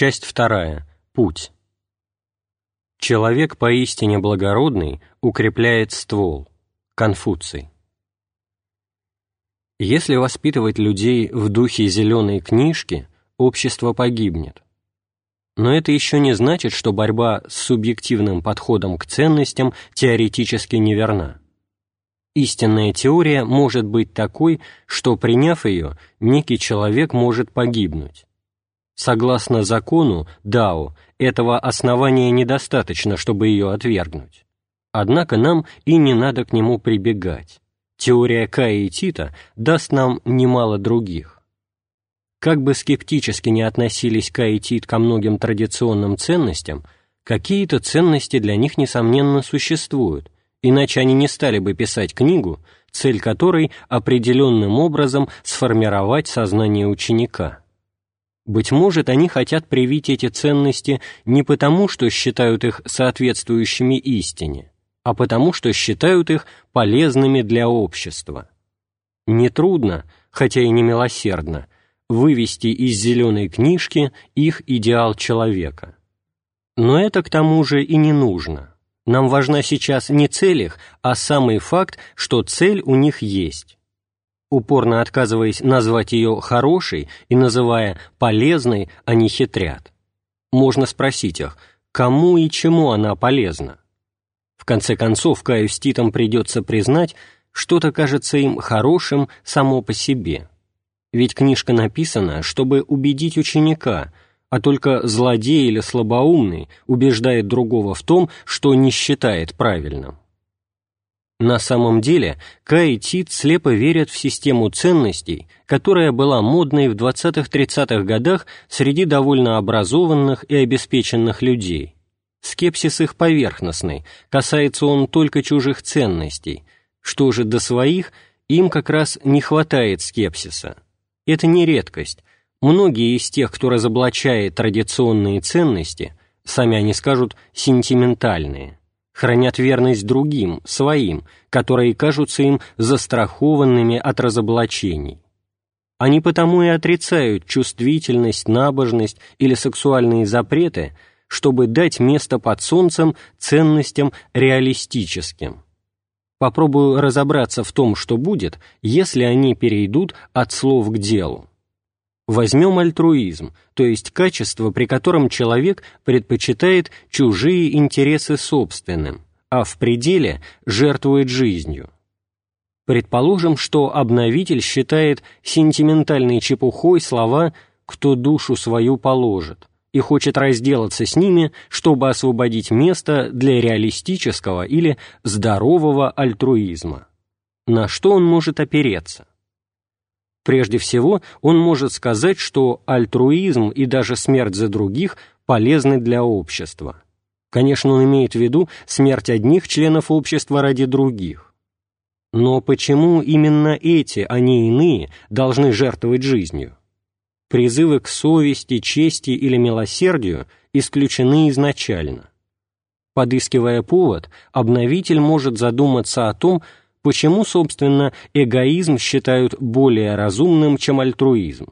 Часть вторая. Путь. Человек поистине благородный укрепляет ствол. Конфуций. Если воспитывать людей в духе зеленой книжки, общество погибнет. Но это еще не значит, что борьба с субъективным подходом к ценностям теоретически неверна. Истинная теория может быть такой, что, приняв ее, некий человек может погибнуть. Согласно закону Дао, этого основания недостаточно, чтобы ее отвергнуть. Однако нам и не надо к нему прибегать. Теория Кая и Тита даст нам немало других. Как бы скептически не относились Кай и Тит ко многим традиционным ценностям, какие-то ценности для них, несомненно, существуют, иначе они не стали бы писать книгу, цель которой определенным образом сформировать сознание ученика. Быть может, они хотят привить эти ценности не потому, что считают их соответствующими истине, а потому, что считают их полезными для общества. Нетрудно, хотя и не милосердно, вывести из зеленой книжки их идеал человека. Но это к тому же и не нужно. Нам важна сейчас не цель их, а самый факт, что цель у них есть упорно отказываясь назвать ее хорошей и называя полезной, они хитрят. Можно спросить их, кому и чему она полезна? В конце концов, Каю придется признать, что-то кажется им хорошим само по себе. Ведь книжка написана, чтобы убедить ученика, а только злодей или слабоумный убеждает другого в том, что не считает правильным. На самом деле Кай и Тит слепо верят в систему ценностей, которая была модной в 20-30-х годах среди довольно образованных и обеспеченных людей. Скепсис их поверхностный, касается он только чужих ценностей. Что же до своих, им как раз не хватает скепсиса. Это не редкость. Многие из тех, кто разоблачает традиционные ценности, сами они скажут «сентиментальные» хранят верность другим, своим, которые кажутся им застрахованными от разоблачений. Они потому и отрицают чувствительность, набожность или сексуальные запреты, чтобы дать место под солнцем ценностям реалистическим. Попробую разобраться в том, что будет, если они перейдут от слов к делу. Возьмем альтруизм, то есть качество, при котором человек предпочитает чужие интересы собственным, а в пределе жертвует жизнью. Предположим, что обновитель считает сентиментальной чепухой слова «кто душу свою положит» и хочет разделаться с ними, чтобы освободить место для реалистического или здорового альтруизма. На что он может опереться? Прежде всего, он может сказать, что альтруизм и даже смерть за других полезны для общества. Конечно, он имеет в виду смерть одних членов общества ради других. Но почему именно эти, а не иные, должны жертвовать жизнью? Призывы к совести, чести или милосердию исключены изначально. Подыскивая повод, обновитель может задуматься о том, Почему, собственно, эгоизм считают более разумным, чем альтруизм?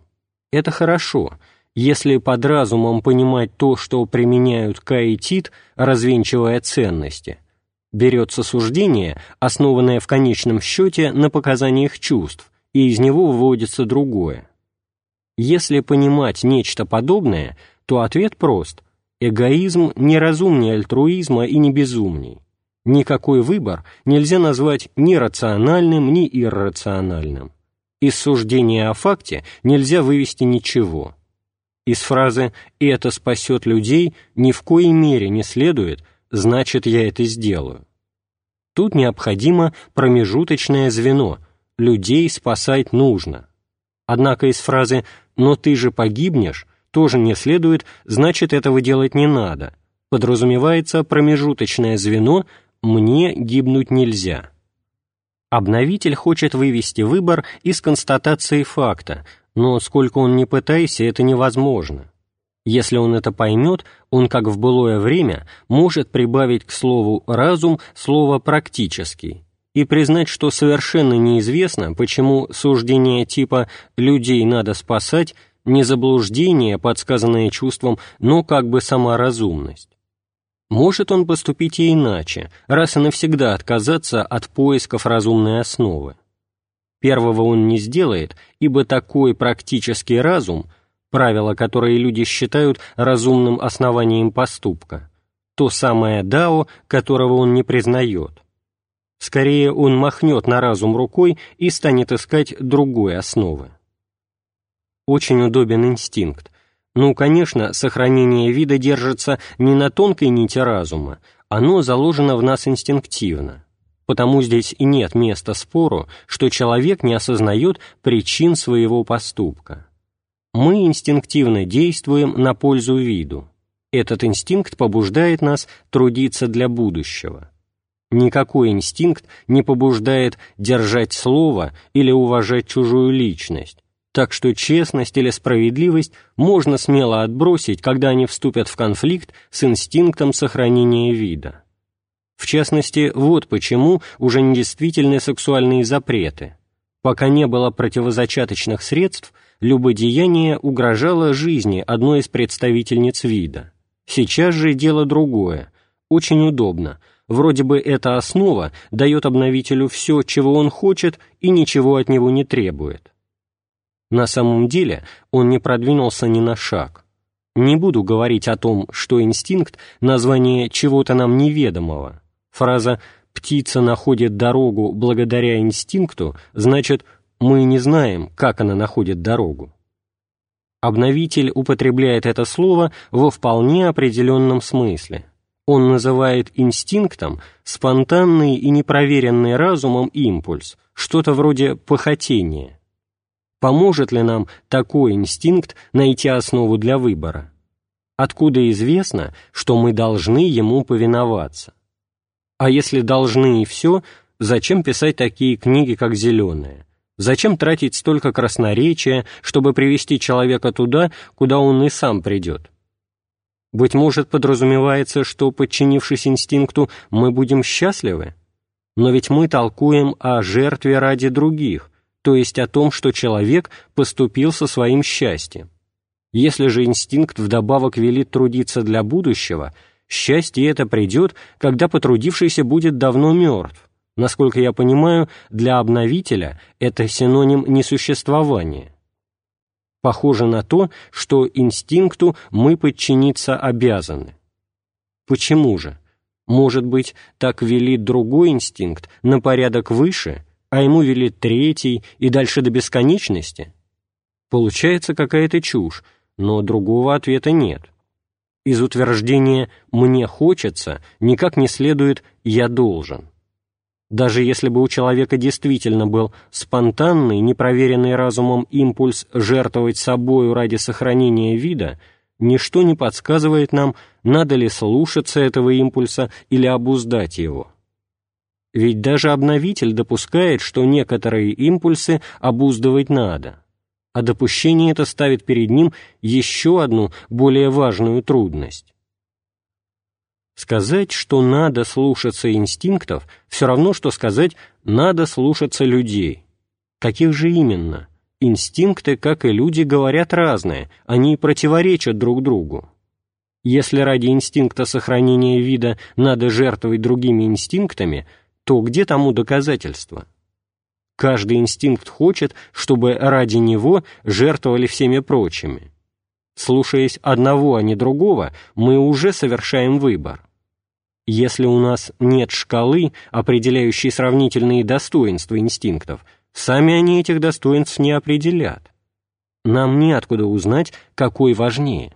Это хорошо, если под разумом понимать то, что применяют Кай и Тит, развенчивая ценности. Берется суждение, основанное в конечном счете на показаниях чувств, и из него выводится другое. Если понимать нечто подобное, то ответ прост – эгоизм не разумнее альтруизма и не безумней. Никакой выбор нельзя назвать ни рациональным, ни иррациональным. Из суждения о факте нельзя вывести ничего. Из фразы «это спасет людей» ни в коей мере не следует «значит, я это сделаю». Тут необходимо промежуточное звено «людей спасать нужно». Однако из фразы «но ты же погибнешь» тоже не следует «значит, этого делать не надо». Подразумевается промежуточное звено – «мне гибнуть нельзя». Обновитель хочет вывести выбор из констатации факта, но сколько он ни пытайся, это невозможно. Если он это поймет, он, как в былое время, может прибавить к слову «разум» слово «практический» и признать, что совершенно неизвестно, почему суждение типа «людей надо спасать» не заблуждение, подсказанное чувством, но как бы сама разумность. Может он поступить и иначе, раз и навсегда отказаться от поисков разумной основы. Первого он не сделает, ибо такой практический разум, правило, которое люди считают разумным основанием поступка, то самое дао, которого он не признает. Скорее он махнет на разум рукой и станет искать другой основы. Очень удобен инстинкт. Ну, конечно, сохранение вида держится не на тонкой нити разума, оно заложено в нас инстинктивно. Потому здесь и нет места спору, что человек не осознает причин своего поступка. Мы инстинктивно действуем на пользу виду. Этот инстинкт побуждает нас трудиться для будущего. Никакой инстинкт не побуждает держать слово или уважать чужую личность, так что честность или справедливость можно смело отбросить, когда они вступят в конфликт с инстинктом сохранения вида. В частности, вот почему уже недействительны сексуальные запреты. Пока не было противозачаточных средств, любодеяние угрожало жизни одной из представительниц вида. Сейчас же дело другое. Очень удобно – Вроде бы эта основа дает обновителю все, чего он хочет, и ничего от него не требует. На самом деле он не продвинулся ни на шаг. Не буду говорить о том, что инстинкт — название чего-то нам неведомого. Фраза «птица находит дорогу благодаря инстинкту» значит «мы не знаем, как она находит дорогу». Обновитель употребляет это слово во вполне определенном смысле — он называет инстинктом спонтанный и непроверенный разумом импульс, что-то вроде похотения. Поможет ли нам такой инстинкт найти основу для выбора? Откуда известно, что мы должны ему повиноваться? А если должны и все, зачем писать такие книги, как «Зеленая»? Зачем тратить столько красноречия, чтобы привести человека туда, куда он и сам придет? Быть может, подразумевается, что, подчинившись инстинкту, мы будем счастливы? Но ведь мы толкуем о жертве ради других, то есть о том, что человек поступил со своим счастьем. Если же инстинкт вдобавок велит трудиться для будущего, счастье это придет, когда потрудившийся будет давно мертв. Насколько я понимаю, для обновителя это синоним несуществования похоже на то, что инстинкту мы подчиниться обязаны. Почему же? Может быть, так велит другой инстинкт, на порядок выше, а ему велит третий и дальше до бесконечности? Получается какая-то чушь, но другого ответа нет. Из утверждения «мне хочется» никак не следует «я должен». Даже если бы у человека действительно был спонтанный, непроверенный разумом импульс жертвовать собою ради сохранения вида, ничто не подсказывает нам, надо ли слушаться этого импульса или обуздать его. Ведь даже обновитель допускает, что некоторые импульсы обуздывать надо, а допущение это ставит перед ним еще одну, более важную трудность. Сказать, что надо слушаться инстинктов, все равно, что сказать «надо слушаться людей». Каких же именно? Инстинкты, как и люди, говорят разное, они противоречат друг другу. Если ради инстинкта сохранения вида надо жертвовать другими инстинктами, то где тому доказательства? Каждый инстинкт хочет, чтобы ради него жертвовали всеми прочими. Слушаясь одного, а не другого, мы уже совершаем выбор. Если у нас нет шкалы, определяющей сравнительные достоинства инстинктов, сами они этих достоинств не определят. Нам неоткуда узнать, какой важнее.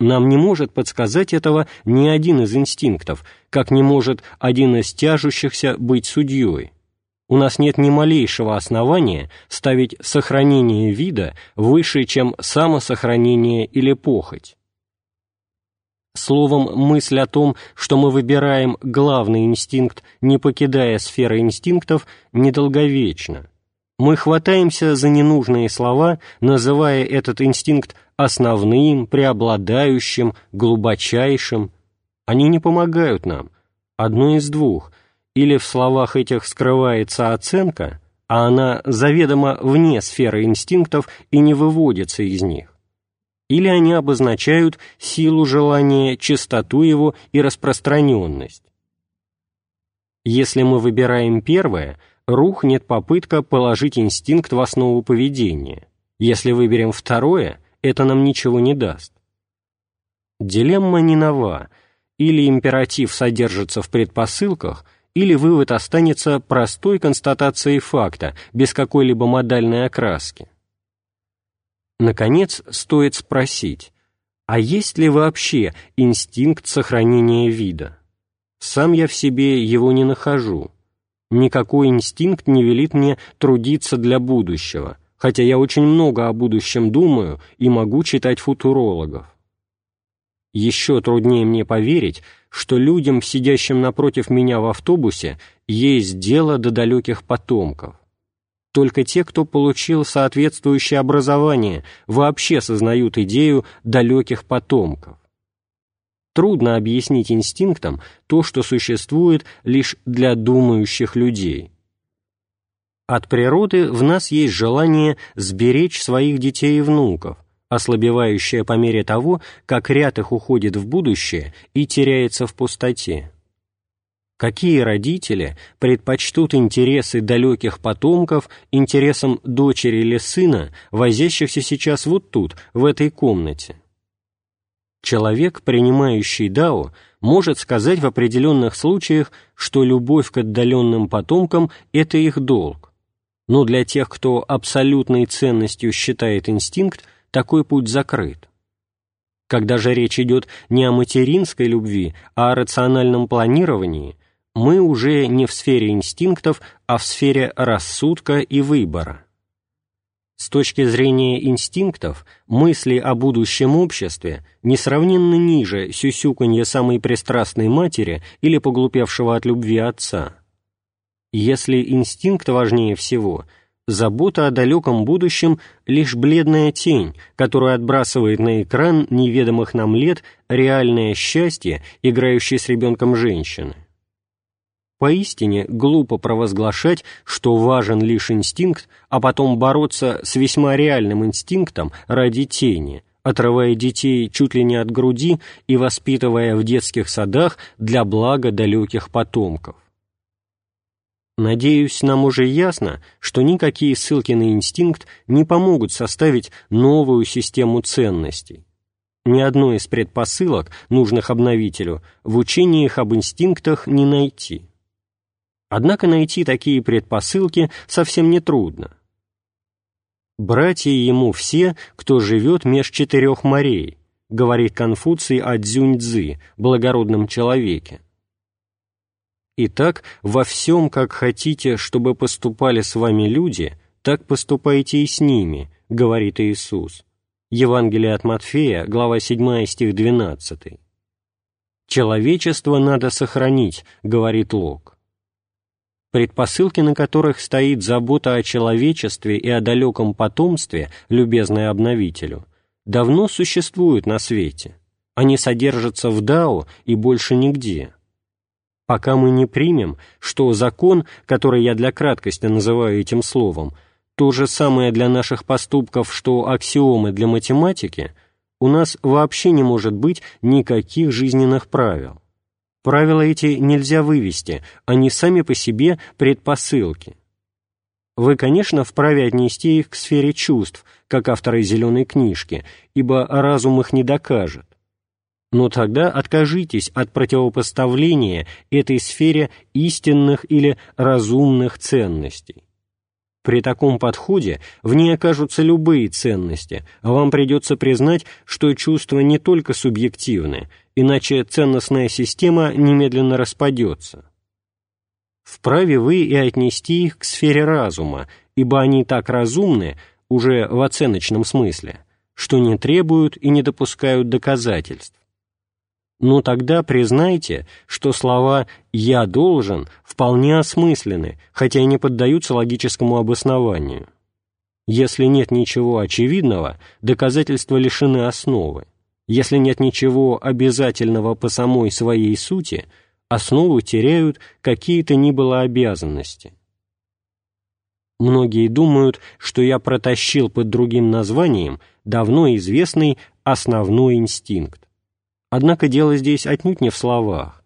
Нам не может подсказать этого ни один из инстинктов, как не может один из тяжущихся быть судьей. У нас нет ни малейшего основания ставить сохранение вида выше, чем самосохранение или похоть. Словом, мысль о том, что мы выбираем главный инстинкт, не покидая сферы инстинктов, недолговечна. Мы хватаемся за ненужные слова, называя этот инстинкт основным, преобладающим, глубочайшим. Они не помогают нам. Одно из двух. Или в словах этих скрывается оценка, а она заведомо вне сферы инстинктов и не выводится из них. Или они обозначают силу желания, чистоту его и распространенность. Если мы выбираем первое, рухнет попытка положить инстинкт в основу поведения. Если выберем второе, это нам ничего не даст. Дилемма не нова, или императив содержится в предпосылках, или вывод останется простой констатацией факта, без какой-либо модальной окраски. Наконец, стоит спросить, а есть ли вообще инстинкт сохранения вида? Сам я в себе его не нахожу. Никакой инстинкт не велит мне трудиться для будущего, хотя я очень много о будущем думаю и могу читать футурологов. Еще труднее мне поверить, что людям, сидящим напротив меня в автобусе, есть дело до далеких потомков. Только те, кто получил соответствующее образование, вообще сознают идею далеких потомков. Трудно объяснить инстинктам то, что существует лишь для думающих людей. От природы в нас есть желание сберечь своих детей и внуков, ослабевающая по мере того, как ряд их уходит в будущее и теряется в пустоте. Какие родители предпочтут интересы далеких потомков интересам дочери или сына, возящихся сейчас вот тут, в этой комнате? Человек, принимающий Дао, может сказать в определенных случаях, что любовь к отдаленным потомкам – это их долг. Но для тех, кто абсолютной ценностью считает инстинкт, такой путь закрыт. Когда же речь идет не о материнской любви, а о рациональном планировании, мы уже не в сфере инстинктов, а в сфере рассудка и выбора. С точки зрения инстинктов, мысли о будущем обществе несравненно ниже сюсюканья самой пристрастной матери или поглупевшего от любви отца. Если инстинкт важнее всего – забота о далеком будущем — лишь бледная тень, которую отбрасывает на экран неведомых нам лет реальное счастье, играющее с ребенком женщины. Поистине глупо провозглашать, что важен лишь инстинкт, а потом бороться с весьма реальным инстинктом ради тени, отрывая детей чуть ли не от груди и воспитывая в детских садах для блага далеких потомков. Надеюсь, нам уже ясно, что никакие ссылки на инстинкт не помогут составить новую систему ценностей. Ни одной из предпосылок, нужных обновителю, в учениях об инстинктах не найти. Однако найти такие предпосылки совсем не трудно. «Братья ему все, кто живет меж четырех морей», говорит Конфуций о Цзюньцзы, благородном человеке. Итак, во всем, как хотите, чтобы поступали с вами люди, так поступайте и с ними, говорит Иисус. Евангелие от Матфея, глава 7, стих 12. «Человечество надо сохранить», — говорит Лок. Предпосылки, на которых стоит забота о человечестве и о далеком потомстве, любезное обновителю, давно существуют на свете. Они содержатся в Дао и больше нигде пока мы не примем, что закон, который я для краткости называю этим словом, то же самое для наших поступков, что аксиомы для математики, у нас вообще не может быть никаких жизненных правил. Правила эти нельзя вывести, они сами по себе предпосылки. Вы, конечно, вправе отнести их к сфере чувств, как авторы «Зеленой книжки», ибо разум их не докажет но тогда откажитесь от противопоставления этой сфере истинных или разумных ценностей. При таком подходе в ней окажутся любые ценности, а вам придется признать, что чувства не только субъективны, иначе ценностная система немедленно распадется. Вправе вы и отнести их к сфере разума, ибо они так разумны, уже в оценочном смысле, что не требуют и не допускают доказательств но тогда признайте, что слова «я должен» вполне осмысленны, хотя и не поддаются логическому обоснованию. Если нет ничего очевидного, доказательства лишены основы. Если нет ничего обязательного по самой своей сути, основу теряют какие-то ни было обязанности. Многие думают, что я протащил под другим названием давно известный основной инстинкт. Однако дело здесь отнюдь не в словах.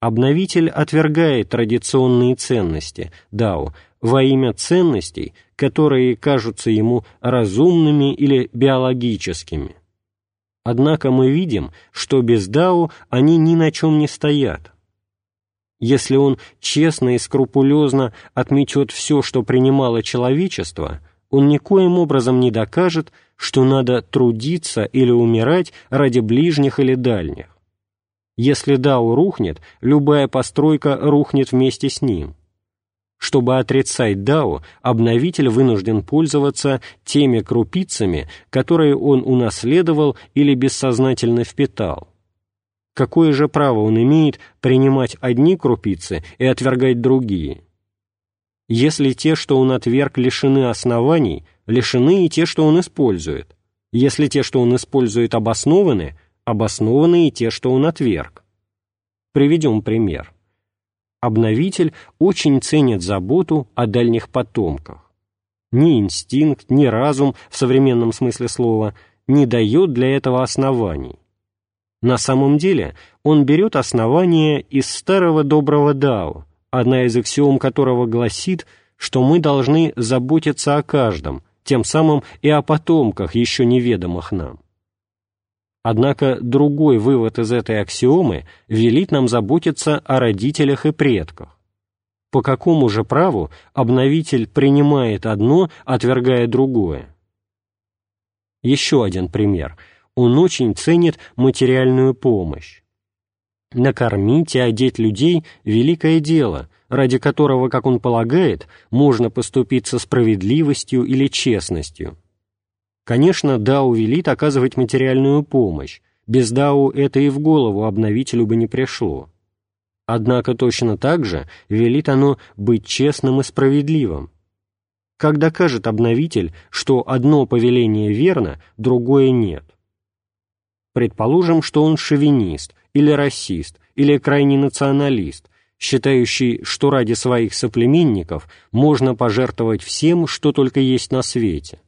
Обновитель отвергает традиционные ценности, дао, во имя ценностей, которые кажутся ему разумными или биологическими. Однако мы видим, что без дао они ни на чем не стоят. Если он честно и скрупулезно отметет все, что принимало человечество, он никоим образом не докажет, что надо трудиться или умирать ради ближних или дальних. Если Дао рухнет, любая постройка рухнет вместе с ним. Чтобы отрицать Дао, обновитель вынужден пользоваться теми крупицами, которые он унаследовал или бессознательно впитал. Какое же право он имеет принимать одни крупицы и отвергать другие? Если те, что он отверг, лишены оснований, лишены и те, что он использует. Если те, что он использует, обоснованы, обоснованы и те, что он отверг. Приведем пример. Обновитель очень ценит заботу о дальних потомках. Ни инстинкт, ни разум, в современном смысле слова, не дает для этого оснований. На самом деле он берет основание из старого доброго Дао, одна из аксиом которого гласит, что мы должны заботиться о каждом, тем самым и о потомках, еще неведомых нам. Однако другой вывод из этой аксиомы велит нам заботиться о родителях и предках. По какому же праву обновитель принимает одно, отвергая другое? Еще один пример. Он очень ценит материальную помощь. Накормить и одеть людей – великое дело, ради которого, как он полагает, можно поступиться справедливостью или честностью. Конечно, Дау велит оказывать материальную помощь, без Дау это и в голову обновителю бы не пришло. Однако точно так же велит оно быть честным и справедливым. Как докажет обновитель, что одно повеление верно, другое нет? Предположим, что он шовинист, или расист, или крайний националист, считающий, что ради своих соплеменников можно пожертвовать всем, что только есть на свете.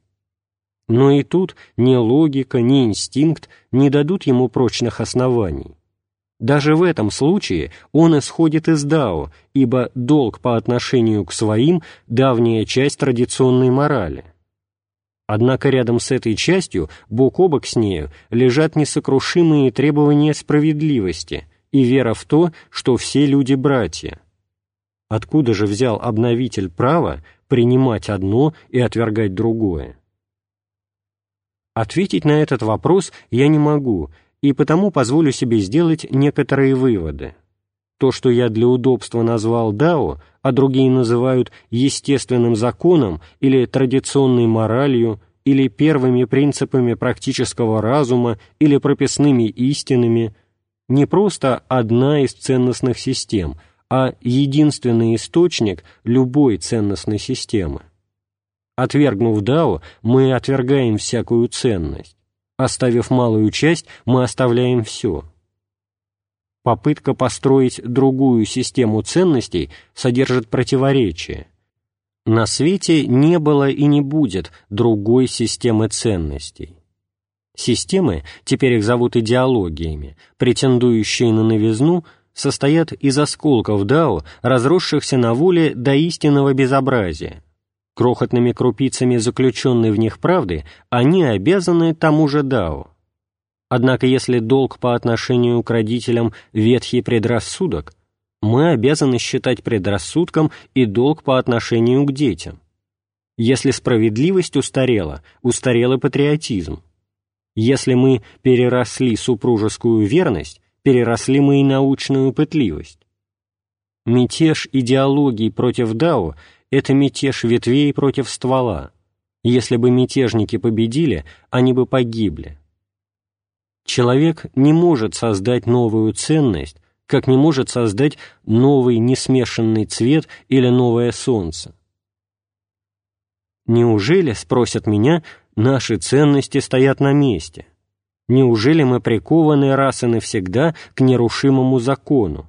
Но и тут ни логика, ни инстинкт не дадут ему прочных оснований. Даже в этом случае он исходит из Дао, ибо долг по отношению к своим – давняя часть традиционной морали. Однако рядом с этой частью, бок о бок с нею, лежат несокрушимые требования справедливости и вера в то, что все люди – братья. Откуда же взял обновитель право принимать одно и отвергать другое? Ответить на этот вопрос я не могу, и потому позволю себе сделать некоторые выводы. То, что я для удобства назвал Дао, а другие называют естественным законом или традиционной моралью, или первыми принципами практического разума, или прописными истинами, не просто одна из ценностных систем, а единственный источник любой ценностной системы. Отвергнув Дао, мы отвергаем всякую ценность. Оставив малую часть, мы оставляем все. Попытка построить другую систему ценностей содержит противоречие. На свете не было и не будет другой системы ценностей. Системы, теперь их зовут идеологиями, претендующие на новизну, состоят из осколков Дао, разросшихся на воле до истинного безобразия, крохотными крупицами заключенной в них правды, они обязаны тому же Дао. Однако если долг по отношению к родителям – ветхий предрассудок, мы обязаны считать предрассудком и долг по отношению к детям. Если справедливость устарела, устарел и патриотизм. Если мы переросли супружескую верность, переросли мы и научную пытливость. Мятеж идеологий против Дао это мятеж ветвей против ствола. Если бы мятежники победили, они бы погибли. Человек не может создать новую ценность, как не может создать новый несмешанный цвет или новое солнце. Неужели, спросят меня, наши ценности стоят на месте? Неужели мы прикованы раз и навсегда к нерушимому закону?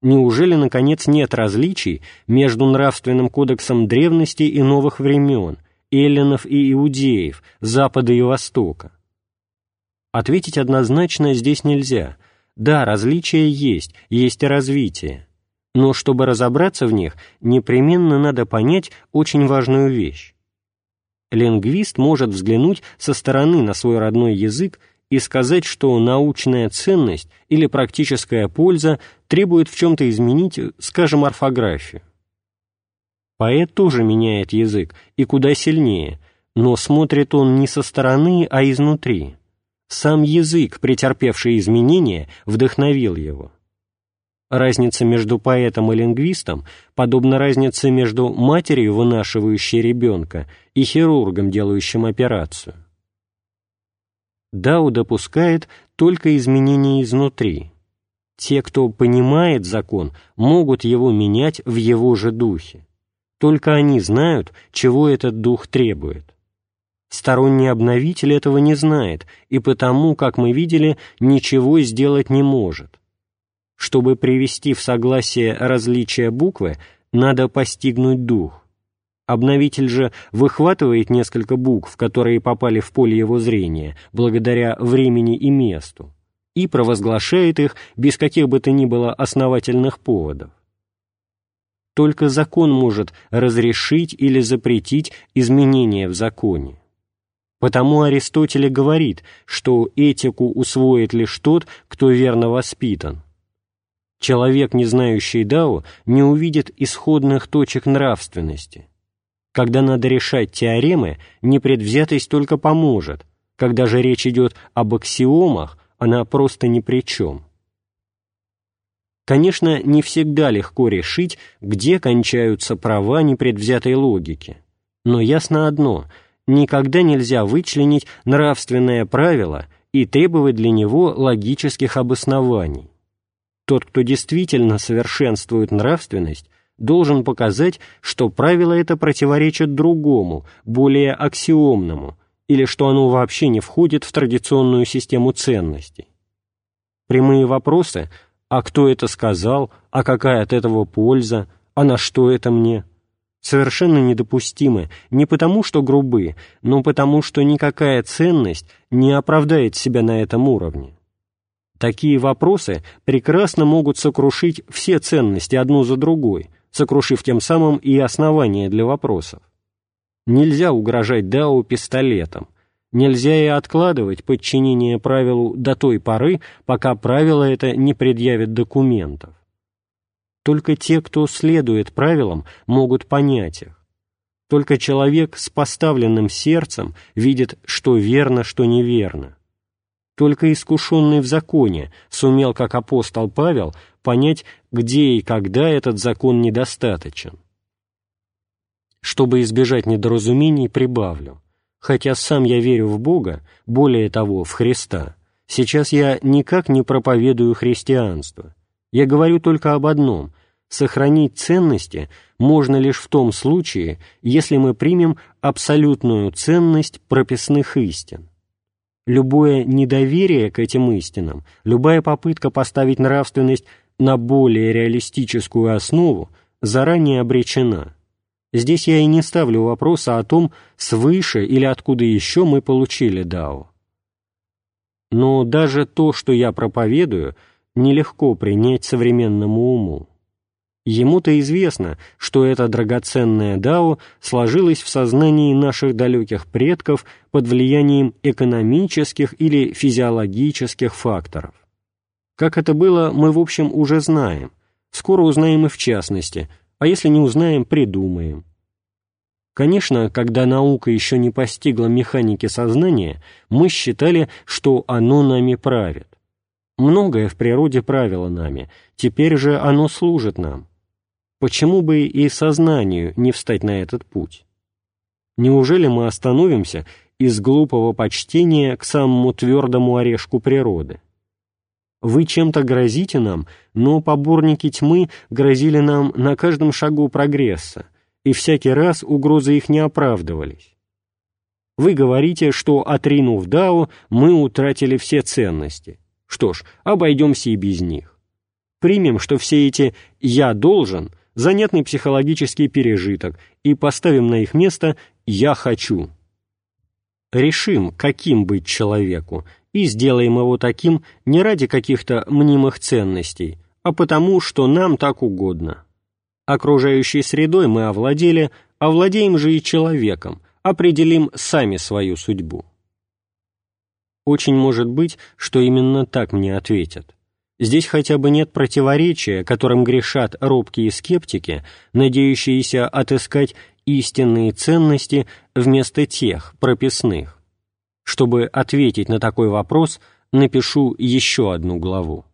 Неужели, наконец, нет различий между нравственным кодексом древности и новых времен, эллинов и иудеев, Запада и Востока? Ответить однозначно здесь нельзя. Да, различия есть, есть и развитие. Но чтобы разобраться в них, непременно надо понять очень важную вещь. Лингвист может взглянуть со стороны на свой родной язык и сказать, что научная ценность или практическая польза требует в чем-то изменить, скажем, орфографию. Поэт тоже меняет язык, и куда сильнее, но смотрит он не со стороны, а изнутри. Сам язык, претерпевший изменения, вдохновил его. Разница между поэтом и лингвистом подобна разнице между матерью, вынашивающей ребенка, и хирургом, делающим операцию. Дао допускает только изменения изнутри. Те, кто понимает закон, могут его менять в его же духе. Только они знают, чего этот дух требует. Сторонний обновитель этого не знает, и потому, как мы видели, ничего сделать не может. Чтобы привести в согласие различия буквы, надо постигнуть дух. Обновитель же выхватывает несколько букв, которые попали в поле его зрения, благодаря времени и месту, и провозглашает их без каких бы то ни было основательных поводов. Только закон может разрешить или запретить изменения в законе. Потому Аристотель говорит, что этику усвоит лишь тот, кто верно воспитан. Человек, не знающий Дао, не увидит исходных точек нравственности – когда надо решать теоремы, непредвзятость только поможет. Когда же речь идет об аксиомах, она просто ни при чем. Конечно, не всегда легко решить, где кончаются права непредвзятой логики. Но ясно одно – никогда нельзя вычленить нравственное правило и требовать для него логических обоснований. Тот, кто действительно совершенствует нравственность, должен показать, что правило это противоречит другому, более аксиомному, или что оно вообще не входит в традиционную систему ценностей. Прямые вопросы «а кто это сказал?», «а какая от этого польза?», «а на что это мне?» Совершенно недопустимы не потому, что грубы, но потому, что никакая ценность не оправдает себя на этом уровне. Такие вопросы прекрасно могут сокрушить все ценности одну за другой – сокрушив тем самым и основание для вопросов. Нельзя угрожать Дао пистолетом, нельзя и откладывать подчинение правилу до той поры, пока правило это не предъявит документов. Только те, кто следует правилам, могут понять их. Только человек с поставленным сердцем видит, что верно, что неверно. Только искушенный в законе сумел, как апостол Павел, понять, где и когда этот закон недостаточен. Чтобы избежать недоразумений, прибавлю. Хотя сам я верю в Бога, более того, в Христа, сейчас я никак не проповедую христианство. Я говорю только об одном – сохранить ценности можно лишь в том случае, если мы примем абсолютную ценность прописных истин. Любое недоверие к этим истинам, любая попытка поставить нравственность на более реалистическую основу заранее обречена. Здесь я и не ставлю вопроса о том, свыше или откуда еще мы получили Дао. Но даже то, что я проповедую, нелегко принять современному уму. Ему-то известно, что это драгоценное Дао сложилось в сознании наших далеких предков под влиянием экономических или физиологических факторов. Как это было, мы, в общем, уже знаем. Скоро узнаем и в частности, а если не узнаем, придумаем. Конечно, когда наука еще не постигла механики сознания, мы считали, что оно нами правит. Многое в природе правило нами, теперь же оно служит нам. Почему бы и сознанию не встать на этот путь? Неужели мы остановимся из глупого почтения к самому твердому орешку природы? Вы чем-то грозите нам, но поборники тьмы грозили нам на каждом шагу прогресса, и всякий раз угрозы их не оправдывались. Вы говорите, что, отринув Дао, мы утратили все ценности. Что ж, обойдемся и без них. примем, что все эти «я должен» — занятный психологический пережиток, и поставим на их место «я хочу». Решим, каким быть человеку, и сделаем его таким не ради каких-то мнимых ценностей, а потому, что нам так угодно. Окружающей средой мы овладели, овладеем же и человеком, определим сами свою судьбу. Очень может быть, что именно так мне ответят. Здесь хотя бы нет противоречия, которым грешат робкие скептики, надеющиеся отыскать истинные ценности вместо тех, прописных. Чтобы ответить на такой вопрос, напишу еще одну главу.